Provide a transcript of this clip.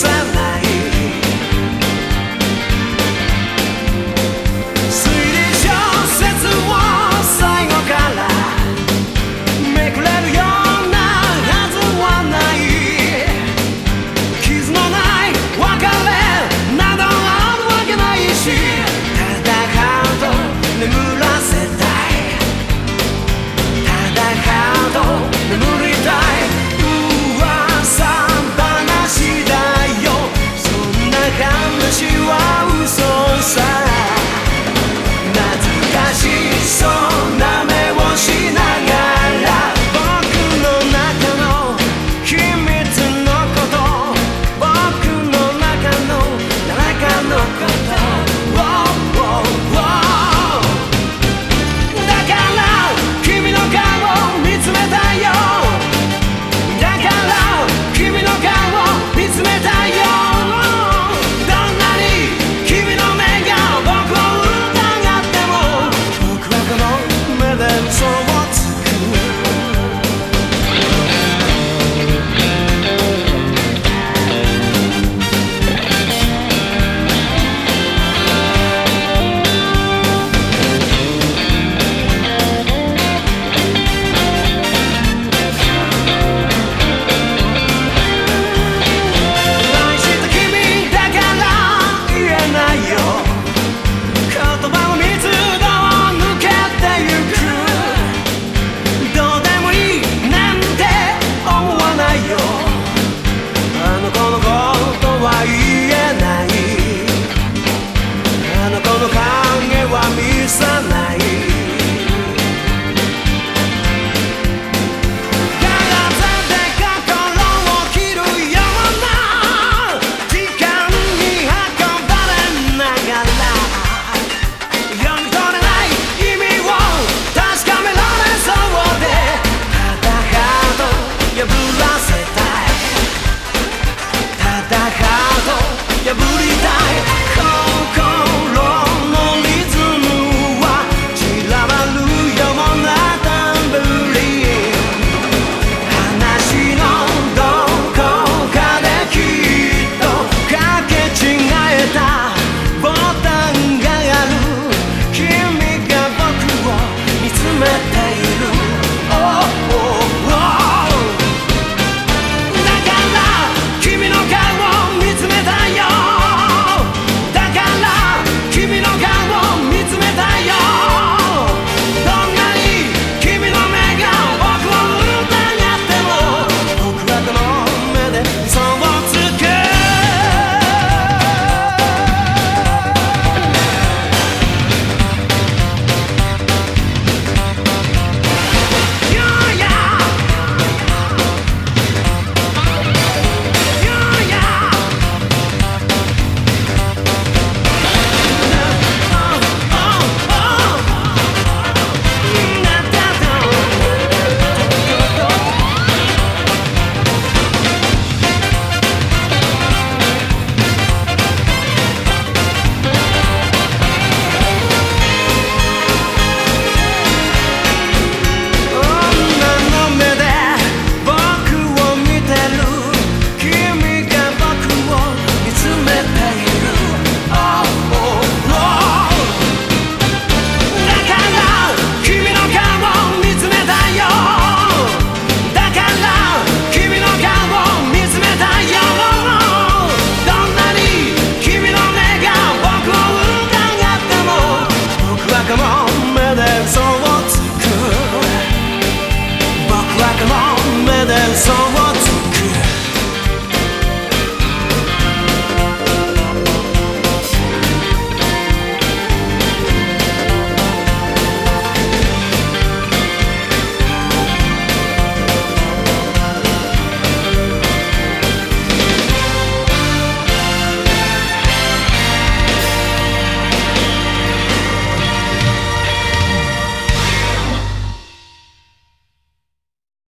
sun